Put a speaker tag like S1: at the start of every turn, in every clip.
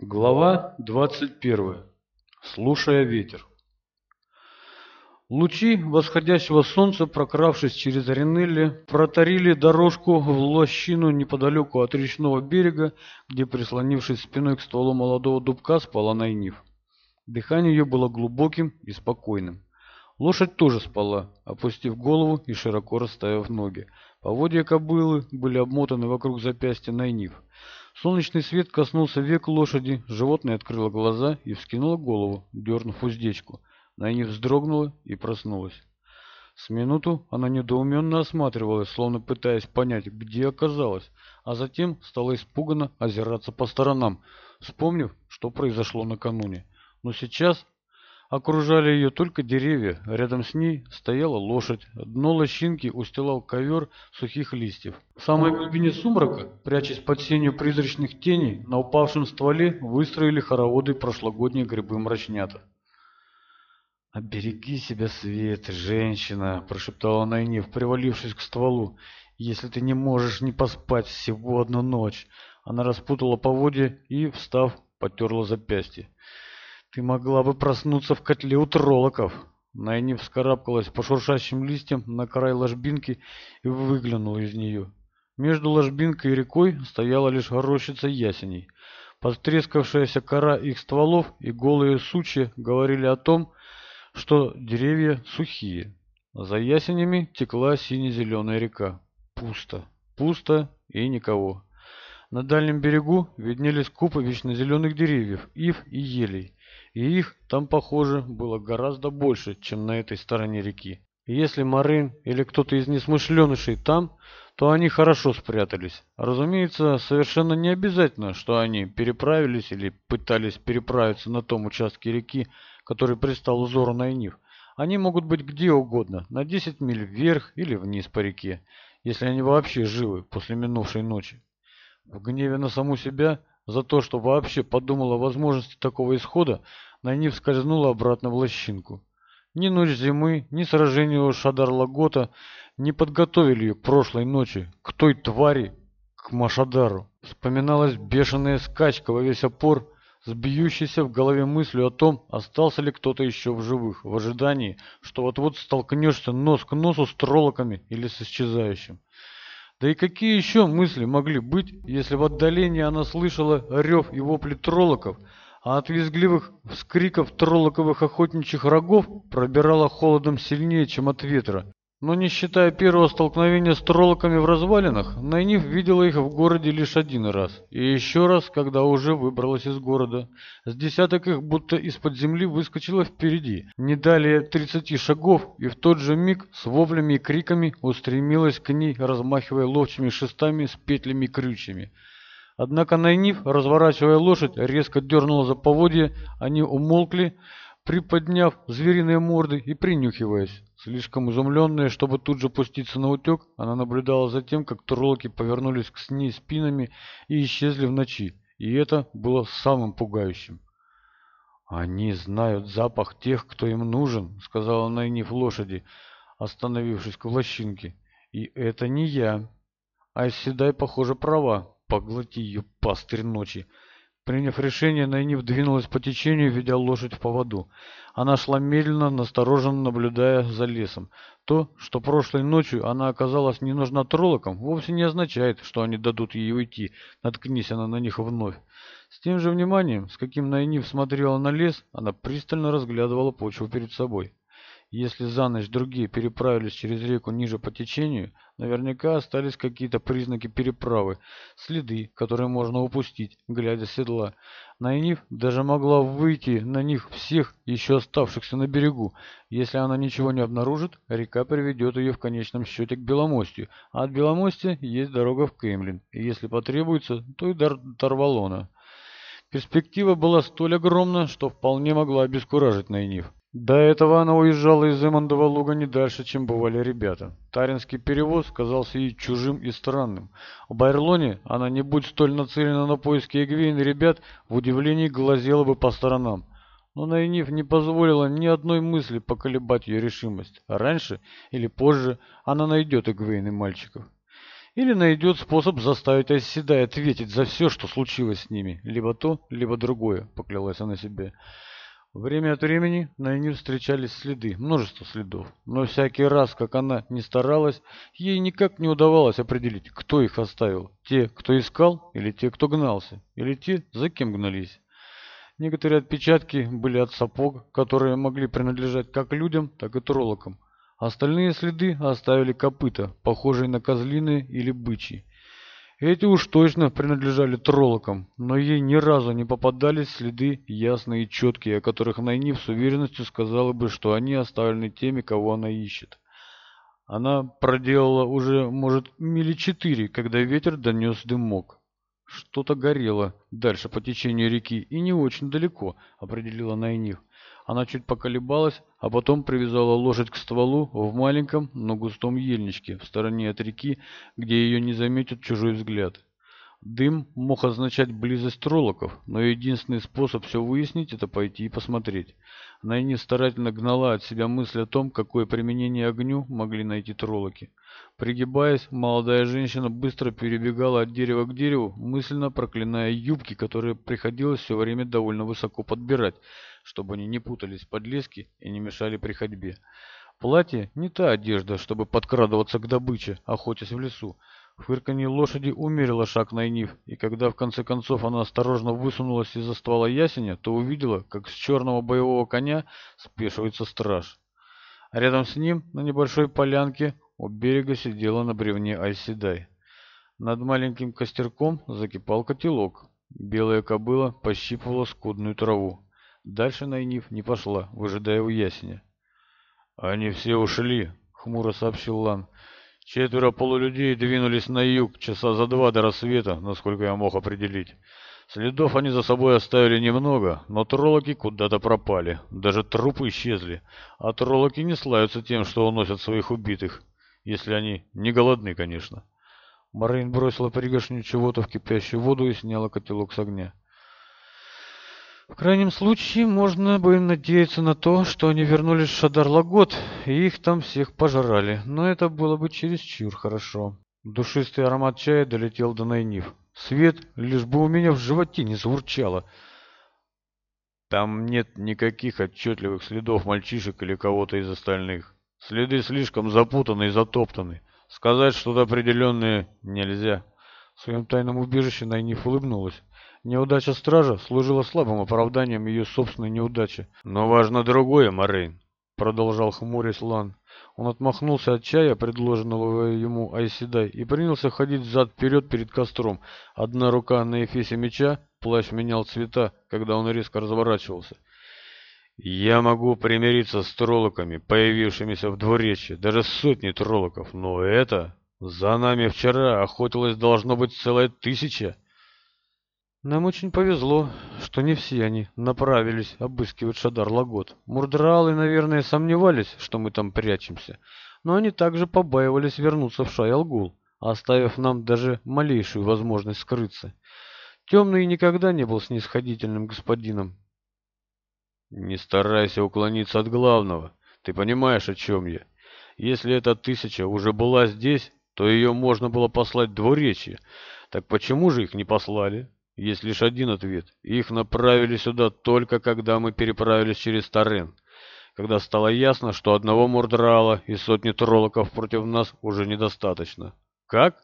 S1: Глава 21. Слушая ветер. Лучи восходящего солнца, прокравшись через Ренелли, протарили дорожку в лощину неподалеку от речного берега, где, прислонившись спиной к стволу молодого дубка, спала Найниф. Дыхание ее было глубоким и спокойным. Лошадь тоже спала, опустив голову и широко расставив ноги. Поводья кобылы были обмотаны вокруг запястья Найниф. Солнечный свет коснулся век лошади, животное открыло глаза и вскинуло голову, дернув уздечку. На ней вздрогнула и проснулась. С минуту она недоуменно осматривалась, словно пытаясь понять, где оказалась, а затем стала испуганно озираться по сторонам, вспомнив, что произошло накануне. Но сейчас Окружали ее только деревья, рядом с ней стояла лошадь. Дно лощинки устилал ковер сухих листьев. В самой глубине сумрака, прячась под сенью призрачных теней, на упавшем стволе выстроили хороводы прошлогодние грибы мрачнята. «Обереги себя, Свет, женщина!» – прошептала Найниф, привалившись к стволу. «Если ты не можешь не поспать всего одну ночь!» Она распутала поводья и, встав, потерла запястье ты могла бы проснуться в котле у троллоков. Найни вскарабкалась по шуршащим листьям на край ложбинки и выглянула из нее. Между ложбинкой и рекой стояла лишь рощица ясеней. Подтрескавшаяся кора их стволов и голые сучья говорили о том, что деревья сухие. За ясенями текла сине-зеленая река. Пусто, пусто и никого. На дальнем берегу виднелись купы вечно деревьев, ив и елей и их там, похоже, было гораздо больше, чем на этой стороне реки. Если Марин или кто-то из несмышленышей там, то они хорошо спрятались. Разумеется, совершенно не обязательно, что они переправились или пытались переправиться на том участке реки, который пристал узору на них. Они могут быть где угодно, на 10 миль вверх или вниз по реке, если они вообще живы после минувшей ночи. В гневе на саму себя за то, что вообще подумала о возможности такого исхода, на ней вскользнула обратно в лощинку. Ни ночь зимы, ни сражение у Шадар-Лагота не подготовили ее прошлой ночи к той твари, к Машадару. Вспоминалась бешеная скачка во весь опор, сбьющийся в голове мыслью о том, остался ли кто-то еще в живых, в ожидании, что вот-вот столкнешься нос к носу с троллоками или с исчезающим. Да и какие еще мысли могли быть, если в отдалении она слышала рев и вопли троллоков, а от визгливых вскриков троллоковых охотничьих рогов пробирала холодом сильнее, чем от ветра но не считая первого столкновения с троллоками в развалинах, Найниф видела их в городе лишь один раз, и еще раз, когда уже выбралась из города. С десяток их будто из-под земли выскочила впереди, не далее тридцати шагов, и в тот же миг с вовлями и криками устремилась к ней, размахивая ловчими шестами с петлями и крючьями. Однако Найниф, разворачивая лошадь, резко дернула за поводья, они умолкли, приподняв звериные морды и принюхиваясь. Слишком изумленная, чтобы тут же пуститься на утек, она наблюдала за тем, как турлоки повернулись к ней спинами и исчезли в ночи. И это было самым пугающим. «Они знают запах тех, кто им нужен», — сказала Найниф лошади, остановившись к лощинке. «И это не я. Айседай, похоже, права. Поглоти ее, пастырь ночи!» Приняв решение, Найниф двинулась по течению, ведя лошадь в поводу. Она шла медленно, настороженно наблюдая за лесом. То, что прошлой ночью она оказалась не нужна троллокам, вовсе не означает, что они дадут ей уйти, наткнись она на них вновь. С тем же вниманием, с каким Найниф смотрела на лес, она пристально разглядывала почву перед собой. Если за ночь другие переправились через реку ниже по течению, наверняка остались какие-то признаки переправы, следы, которые можно упустить, глядя седла. Найниф даже могла выйти на них всех, еще оставшихся на берегу. Если она ничего не обнаружит, река приведет ее в конечном счете к Беломостью, а от Беломостя есть дорога в Кемлин, и если потребуется, то и до Тарвалона. Перспектива была столь огромна, что вполне могла обескуражить Найниф. До этого она уезжала из Эмондова-Луга не дальше, чем бывали ребята. Таринский перевоз казался ей чужим и странным. В Байрлоне она, не будь столь нацелена на поиски Эгвейн ребят, в удивлении глазела бы по сторонам. Но Найниф не позволила ни одной мысли поколебать ее решимость. Раньше или позже она найдет Эгвейн и мальчиков. Или найдет способ заставить Айседай ответить за все, что случилось с ними. Либо то, либо другое, поклялась она себе. Время от времени на Эниль встречались следы, множество следов, но всякий раз, как она не старалась, ей никак не удавалось определить, кто их оставил, те, кто искал, или те, кто гнался, или те, за кем гнались. Некоторые отпечатки были от сапог, которые могли принадлежать как людям, так и троллокам. Остальные следы оставили копыта, похожие на козлины или бычьи. Эти уж точно принадлежали троллокам, но ей ни разу не попадались следы ясные и четкие, о которых Найниф с уверенностью сказала бы, что они оставлены теми, кого она ищет. Она проделала уже, может, мили четыре, когда ветер донес дымок. Что-то горело дальше по течению реки и не очень далеко, определила Найниф. Она чуть поколебалась, а потом привязала лошадь к стволу в маленьком, но густом ельничке в стороне от реки, где ее не заметит чужой взгляд. Дым мог означать близость троллоков, но единственный способ все выяснить – это пойти и посмотреть. Найни старательно гнала от себя мысль о том, какое применение огню могли найти троллоки. Пригибаясь, молодая женщина быстро перебегала от дерева к дереву, мысленно проклиная юбки, которые приходилось все время довольно высоко подбирать – чтобы они не путались под лески и не мешали при ходьбе. Платье не та одежда, чтобы подкрадываться к добыче, охотясь в лесу. Фырканье лошади умерило шаг Найниф, и когда в конце концов она осторожно высунулась из-за ствола ясеня, то увидела, как с черного боевого коня спешивается страж. А рядом с ним, на небольшой полянке, у берега сидела на бревне Айседай. Над маленьким костерком закипал котелок. Белая кобыла пощипывала скудную траву. Дальше Найниф не пошла, выжидая у ясеня. «Они все ушли», — хмуро сообщил Лан. «Четверо полулюдей двинулись на юг часа за два до рассвета, насколько я мог определить. Следов они за собой оставили немного, но троллоки куда-то пропали. Даже трупы исчезли. А троллоки не славятся тем, что уносят своих убитых. Если они не голодны, конечно». Марин бросила пригоршню чего-то в кипящую воду и сняла котелок с огня. В крайнем случае, можно бы надеяться на то, что они вернулись в Шадар-Лагот, и их там всех пожрали. Но это было бы чересчур хорошо. Душистый аромат чая долетел до Найниф. Свет, лишь бы у меня в животе не заурчало. Там нет никаких отчетливых следов мальчишек или кого-то из остальных. Следы слишком запутаны и затоптаны. Сказать что-то определенное нельзя. В своем тайном убежище Найниф улыбнулась. Неудача стража служила слабым оправданием ее собственной неудачи. «Но важно другое, Морейн», — продолжал хмурясь Лан. Он отмахнулся от чая, предложенного ему Айседай, и принялся ходить зад-вперед перед костром. Одна рука на эфесе меча, плащ менял цвета, когда он резко разворачивался. «Я могу примириться с троллоками, появившимися в двуречье, даже сотни троллоков, но это...» «За нами вчера охотилось должно быть целая тысяча!» Нам очень повезло, что не все они направились обыскивать Шадар Лагот. Мурдралы, наверное, сомневались, что мы там прячемся, но они также побаивались вернуться в Шайалгул, оставив нам даже малейшую возможность скрыться. Темный никогда не был снисходительным господином. Не старайся уклониться от главного. Ты понимаешь, о чем я. Если эта тысяча уже была здесь, то ее можно было послать двуречье. Так почему же их не послали? Есть лишь один ответ. Их направили сюда только когда мы переправились через Торрен, когда стало ясно, что одного мордрала и сотни троллоков против нас уже недостаточно. Как?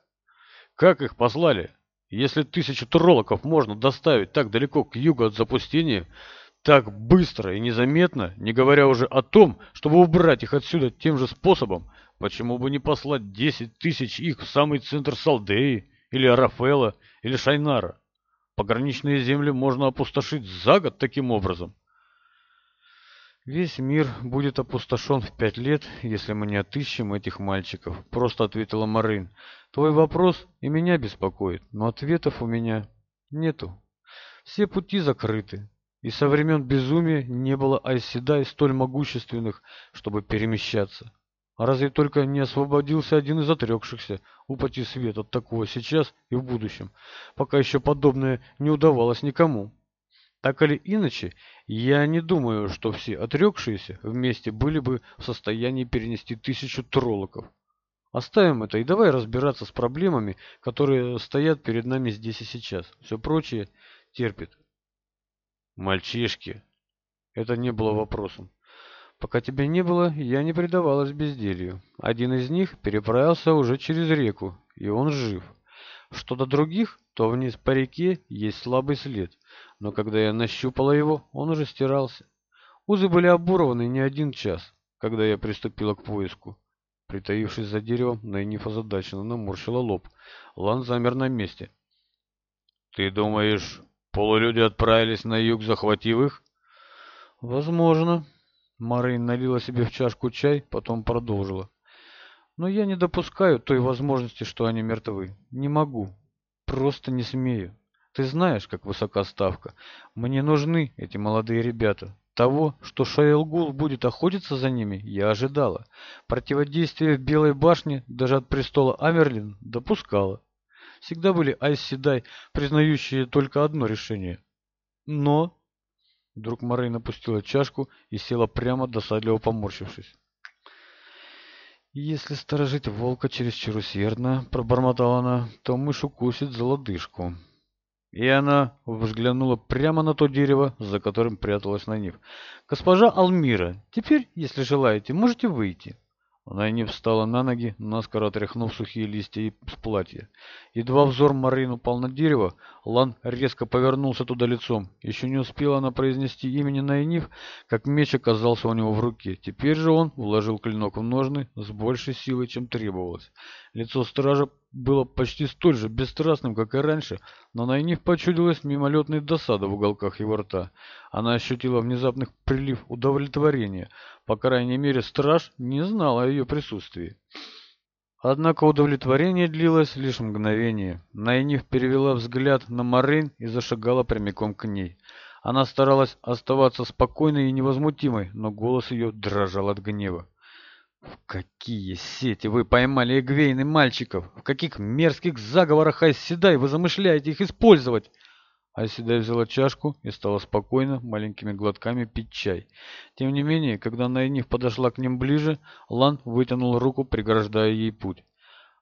S1: Как их послали? Если тысячу троллоков можно доставить так далеко к югу от запустения, так быстро и незаметно, не говоря уже о том, чтобы убрать их отсюда тем же способом, почему бы не послать 10 тысяч их в самый центр Салдеи, или Арафела, или Шайнара? Пограничные земли можно опустошить за год таким образом. «Весь мир будет опустошен в пять лет, если мы не отыщем этих мальчиков», — просто ответила Марин. «Твой вопрос и меня беспокоит, но ответов у меня нету. Все пути закрыты, и со времен безумия не было айседай столь могущественных, чтобы перемещаться. А разве только не освободился один из отрекшихся, употи свет от такого сейчас и в будущем, пока еще подобное не удавалось никому. Так или иначе, я не думаю, что все отрекшиеся вместе были бы в состоянии перенести тысячу троллоков. Оставим это и давай разбираться с проблемами, которые стоят перед нами здесь и сейчас. Все прочее терпит. Мальчишки. Это не было вопросом. Пока тебя не было, я не предавалась безделью. Один из них переправился уже через реку, и он жив. Что до других, то вниз по реке есть слабый след, но когда я нащупала его, он уже стирался. Узы были оборваны не один час, когда я приступила к поиску. Притаившись за деревом, Найниф озадаченно наморщила лоб. Лан замер на месте. «Ты думаешь, полулюди отправились на юг, захватив их?» «Возможно», Марин налила себе в чашку чай, потом продолжила. «Но я не допускаю той возможности, что они мертвы. Не могу. Просто не смею. Ты знаешь, как высока ставка. Мне нужны эти молодые ребята. Того, что Шаэлгул будет охотиться за ними, я ожидала. Противодействие в Белой башне даже от престола Амерлин допускала. Всегда были Айс Седай, признающие только одно решение. Но Вдруг Марина опустила чашку и села прямо, досадливо поморщившись. «Если сторожить волка чересчур усердно, — пробормотала она, — то мышь укусит за лодыжку». И она взглянула прямо на то дерево, за которым пряталась на них. «Госпожа Алмира, теперь, если желаете, можете выйти». Она и не встала на ноги, наскоро отряхнув сухие листья и с платья. Едва взор Марин упал на дерево, Лан резко повернулся туда лицом. Еще не успела она произнести имени Найниф, как меч оказался у него в руке. Теперь же он вложил клинок в ножны с большей силой, чем требовалось. Лицо стража было почти столь же бесстрастным, как и раньше, но на них почудилась мимолетная досада в уголках его рта. Она ощутила внезапных прилив удовлетворения. По крайней мере, страж не знал о ее присутствии. Однако удовлетворение длилось лишь мгновение. Найниф перевела взгляд на Марин и зашагала прямиком к ней. Она старалась оставаться спокойной и невозмутимой, но голос ее дрожал от гнева. В какие сети вы поймали Эгвейн и мальчиков? В каких мерзких заговорах Айседай вы замышляете их использовать?» Айседай взяла чашку и стала спокойно, маленькими глотками пить чай. Тем не менее, когда Найниф подошла к ним ближе, Лан вытянул руку, преграждая ей путь.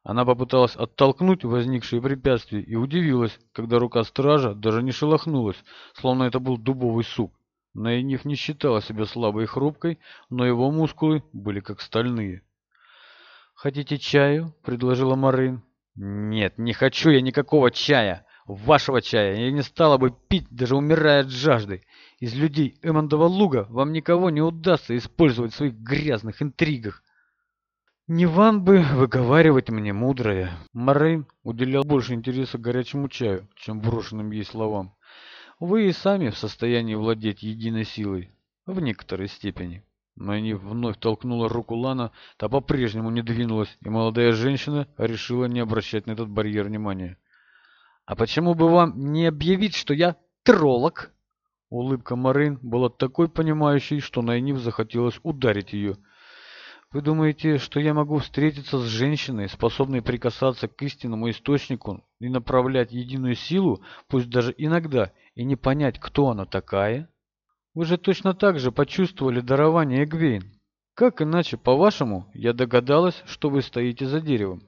S1: Она попыталась оттолкнуть возникшие препятствия и удивилась, когда рука стража даже не шелохнулась, словно это был дубовый сук. Найниф не считала себя слабой и хрупкой, но его мускулы были как стальные. «Хотите чаю?» — предложила Марин. «Нет, не хочу я никакого чая! Вашего чая! Я не стала бы пить, даже умирая от жажды! Из людей Эммондова луга вам никого не удастся использовать в своих грязных интригах!» «Не вам бы выговаривать мне мудрое!» Марин уделял больше интереса горячему чаю, чем брошенным ей словам. Вы и сами в состоянии владеть единой силой, в некоторой степени. Мэнни вновь толкнула руку Лана, та по-прежнему не двинулась, и молодая женщина решила не обращать на этот барьер внимания. «А почему бы вам не объявить, что я троллок?» Улыбка Марин была такой понимающей, что Найниф захотелось ударить ее. Вы думаете, что я могу встретиться с женщиной, способной прикасаться к истинному источнику и направлять единую силу, пусть даже иногда, и не понять, кто она такая? Вы же точно так же почувствовали дарование Эгвейн. Как иначе, по-вашему, я догадалась, что вы стоите за деревом?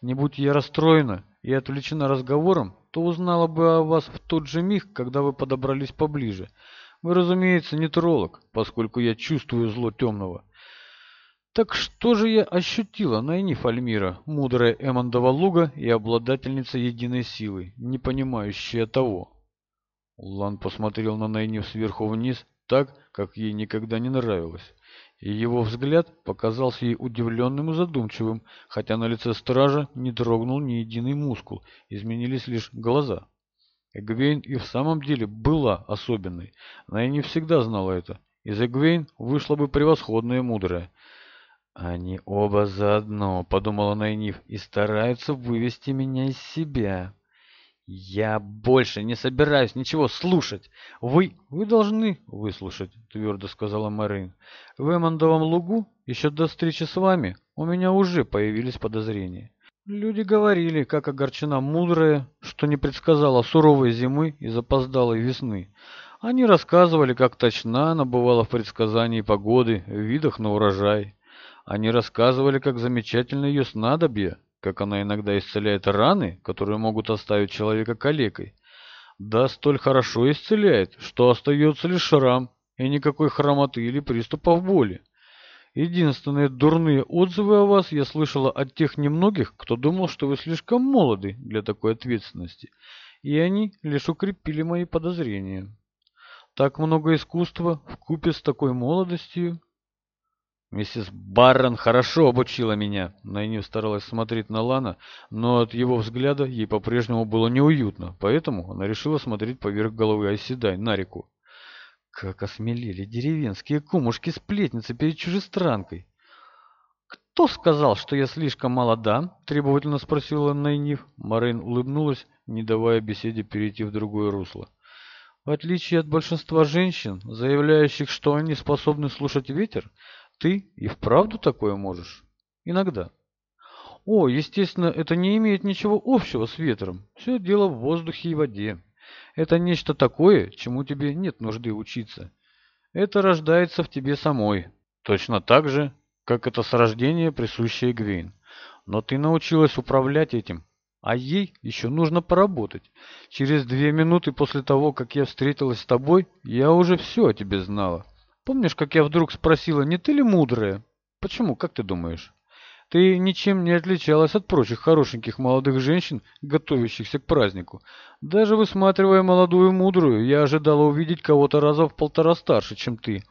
S1: Не будь я расстроена и отвлечена разговором, то узнала бы о вас в тот же миг, когда вы подобрались поближе. Вы, разумеется, не троллок, поскольку я чувствую зло темного. Так что же я ощутила, Найниф Альмира, мудрая Эмондова луга и обладательница единой силы, не понимающая того? Лан посмотрел на Найниф сверху вниз, так, как ей никогда не нравилось. И его взгляд показался ей удивленным и задумчивым, хотя на лице стража не дрогнул ни единый мускул, изменились лишь глаза. Эгвейн и в самом деле была особенной, она и не всегда знала это. Из Эгвейн вышла бы превосходная мудрая, они оба заодно, подумала Найниф, и стараются вывести меня из себя. «Я больше не собираюсь ничего слушать. Вы... вы должны выслушать», — твердо сказала Марин. «В Эмондовом лугу еще до встречи с вами у меня уже появились подозрения. Люди говорили, как огорчена мудрая, что не предсказала суровой зимы и запоздалой весны. Они рассказывали, как точна она бывала в предсказании погоды, в видах на урожай. Они рассказывали, как замечательно ее снадобье, как она иногда исцеляет раны, которые могут оставить человека калекой. Да, столь хорошо исцеляет, что остается лишь шрам и никакой хромоты или приступов боли. Единственные дурные отзывы о вас я слышала от тех немногих, кто думал, что вы слишком молоды для такой ответственности, и они лишь укрепили мои подозрения. Так много искусства в купе с такой молодостью. Миссис Баррон хорошо обучила меня. Найнив старалась смотреть на Лана, но от его взгляда ей по-прежнему было неуютно, поэтому она решила смотреть поверх головы Айседай на реку. Как осмелели деревенские кумушки-сплетницы перед чужестранкой! «Кто сказал, что я слишком молода?» – требовательно спросила Найнив. Морейн улыбнулась, не давая беседе перейти в другое русло. В отличие от большинства женщин, заявляющих, что они способны слушать ветер, ты и вправду такое можешь? Иногда. О, естественно, это не имеет ничего общего с ветром. Все дело в воздухе и воде. Это нечто такое, чему тебе нет нужды учиться. Это рождается в тебе самой. Точно так же, как это с рождения присущее Гвейн. Но ты научилась управлять этим, а ей еще нужно поработать. Через две минуты после того, как я встретилась с тобой, я уже все о тебе знала. Помнишь, как я вдруг спросила, не ты ли мудрая? Почему, как ты думаешь? Ты ничем не отличалась от прочих хорошеньких молодых женщин, готовящихся к празднику. Даже высматривая молодую мудрую, я ожидала увидеть кого-то раза в полтора старше, чем ты.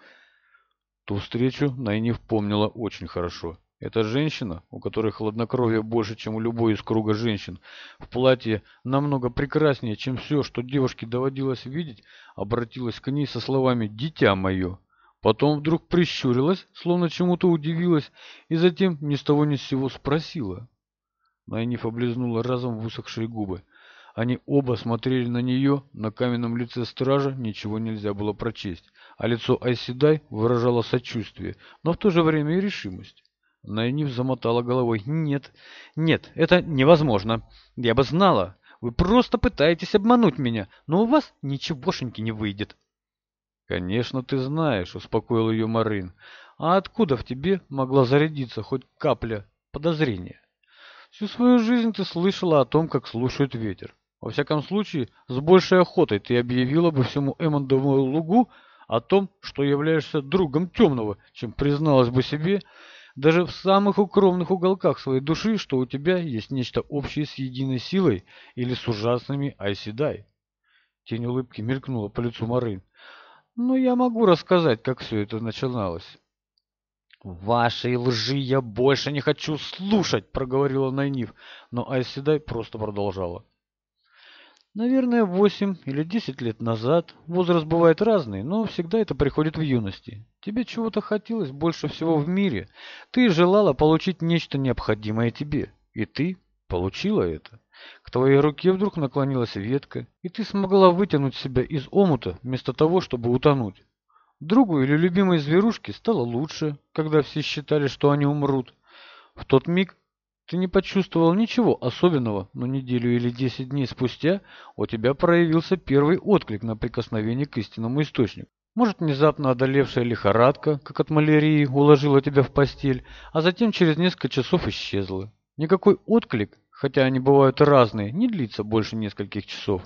S1: Ту встречу Найниф помнила очень хорошо. Эта женщина, у которой хладнокровие больше, чем у любой из круга женщин, в платье намного прекраснее, чем все, что девушке доводилось видеть, обратилась к ней со словами «Дитя мое, Потом вдруг прищурилась, словно чему-то удивилась, и затем ни с того ни с сего спросила. Найниф облизнула разом в высохшие губы. Они оба смотрели на нее, на каменном лице стража ничего нельзя было прочесть, а лицо Айседай выражало сочувствие, но в то же время и решимость. Найниф замотала головой. «Нет, нет, это невозможно. Я бы знала. Вы просто пытаетесь обмануть меня, но у вас ничегошеньки не выйдет». «Конечно ты знаешь», — успокоил ее Марин. «А откуда в тебе могла зарядиться хоть капля подозрения? Всю свою жизнь ты слышала о том, как слушают ветер. Во всяком случае, с большей охотой ты объявила бы всему Эммондовому лугу о том, что являешься другом темного, чем призналась бы себе даже в самых укромных уголках своей души, что у тебя есть нечто общее с единой силой или с ужасными Айседай. Тень улыбки мелькнула по лицу Мары. Ну, я могу рассказать, как все это начиналось. «Вашей лжи я больше не хочу слушать!» — проговорила Найниф, но Айседай просто продолжала. Наверное, восемь или 10 лет назад. Возраст бывает разный, но всегда это приходит в юности. Тебе чего-то хотелось больше всего в мире. Ты желала получить нечто необходимое тебе. И ты Получила это. К твоей руке вдруг наклонилась ветка, и ты смогла вытянуть себя из омута, вместо того, чтобы утонуть. Другу или любимой зверушке стало лучше, когда все считали, что они умрут. В тот миг ты не почувствовал ничего особенного, но неделю или десять дней спустя у тебя проявился первый отклик на прикосновение к истинному источнику. Может, внезапно одолевшая лихорадка, как от малярии, уложила тебя в постель, а затем через несколько часов исчезла. Никакой отклик, хотя они бывают разные, не длится больше нескольких часов.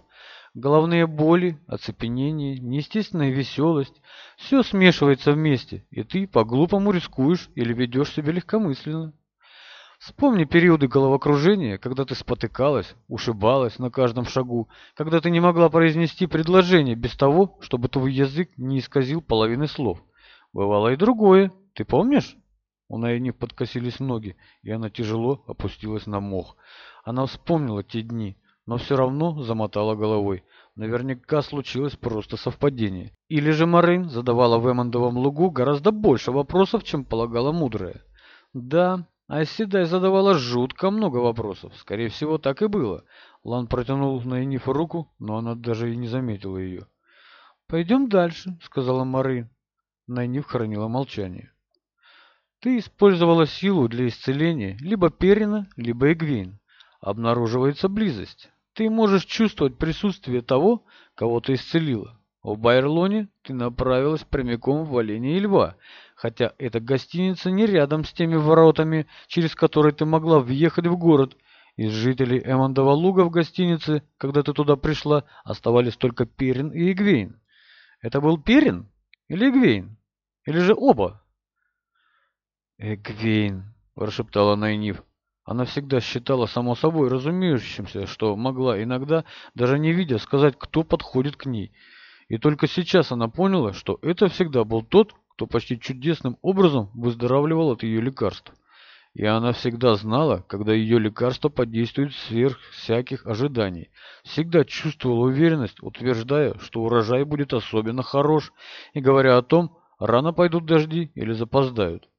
S1: Головные боли, оцепенение, неестественная веселость – все смешивается вместе, и ты по-глупому рискуешь или ведешь себя легкомысленно. Вспомни периоды головокружения, когда ты спотыкалась, ушибалась на каждом шагу, когда ты не могла произнести предложение без того, чтобы твой язык не исказил половины слов. Бывало и другое, ты помнишь? Унайне подкосились ноги, и она тяжело опустилась на мох. Она вспомнила те дни, но все равно замотала головой. Наверняка случилось просто совпадение. Или же Марин задавала в Эммондовом лугу гораздо больше вопросов, чем полагала мудрая. Да, Айседай задавала жутко много вопросов. Скорее всего, так и было. Лан протянул на Энифу руку, но она даже и не заметила ее. «Пойдем дальше», — сказала Марин. Найниф хранила молчание ты использовала силу для исцеления либо Перина, либо Игвейн. Обнаруживается близость. Ты можешь чувствовать присутствие того, кого ты исцелила. В Байерлоне ты направилась прямиком в Валение Льва, хотя эта гостиница не рядом с теми воротами, через которые ты могла въехать в город. Из жителей Эмондова луга в гостинице, когда ты туда пришла, оставались только Перин и Игвейн. Это был Перин или Игвейн? Или же оба? «Эгвейн!» — прошептала Найнив. Она всегда считала само собой разумеющимся, что могла иногда, даже не видя, сказать, кто подходит к ней. И только сейчас она поняла, что это всегда был тот, кто почти чудесным образом выздоравливал от ее лекарств. И она всегда знала, когда ее лекарство подействует сверх всяких ожиданий. Всегда чувствовала уверенность, утверждая, что урожай будет особенно хорош, и говоря о том, рано пойдут дожди или запоздают.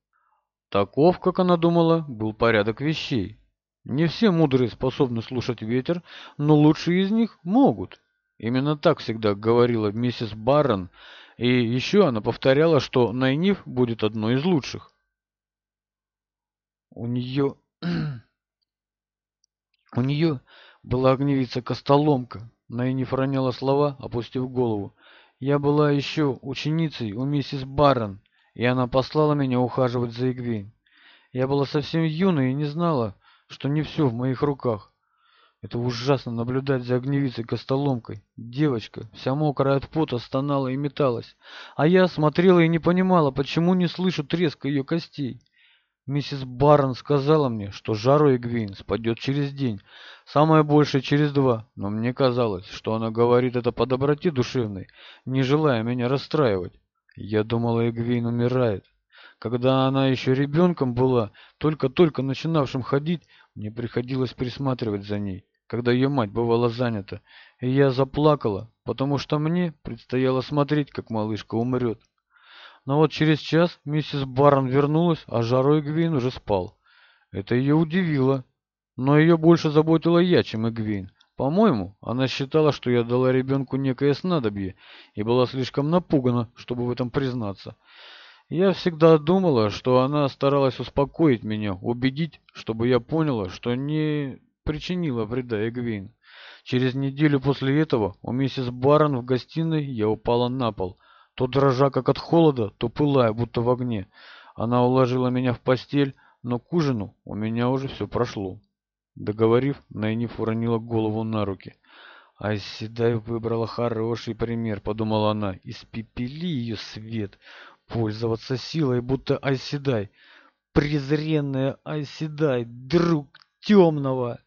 S1: Таков, как она думала, был порядок вещей. Не все мудрые способны слушать ветер, но лучшие из них могут. Именно так всегда говорила миссис Баррон, и еще она повторяла, что Найниф будет одной из лучших. У нее... У нее была огневица-костоломка. Найниф роняла слова, опустив голову. Я была еще ученицей у миссис Баррон и она послала меня ухаживать за Игвейн. Я была совсем юной и не знала, что не все в моих руках. Это ужасно наблюдать за огневицей-костоломкой. Девочка, вся мокрая от пота, стонала и металась. А я смотрела и не понимала, почему не слышу треска ее костей. Миссис Барн сказала мне, что жару Эгвин спадет через день, самое большее через два, но мне казалось, что она говорит это по доброте душевной, не желая меня расстраивать. Я думала, Эгвейн умирает. Когда она еще ребенком была, только-только начинавшим ходить, мне приходилось присматривать за ней, когда ее мать бывала занята. И я заплакала, потому что мне предстояло смотреть, как малышка умрет. Но вот через час миссис Барн вернулась, а Жаро Эгвейн уже спал. Это ее удивило, но ее больше заботила я, чем Эгвейн. По-моему, она считала, что я дала ребенку некое снадобье и была слишком напугана, чтобы в этом признаться. Я всегда думала, что она старалась успокоить меня, убедить, чтобы я поняла, что не причинила вреда Эгвин. Через неделю после этого у миссис Барон в гостиной я упала на пол, то дрожа как от холода, то пылая, будто в огне. Она уложила меня в постель, но к ужину у меня уже все прошло. Договорив, Найниф уронила голову на руки. «Айседай выбрала хороший пример», — подумала она. «Испепели ее свет, пользоваться силой, будто Айседай. Презренная Айседай, друг темного!»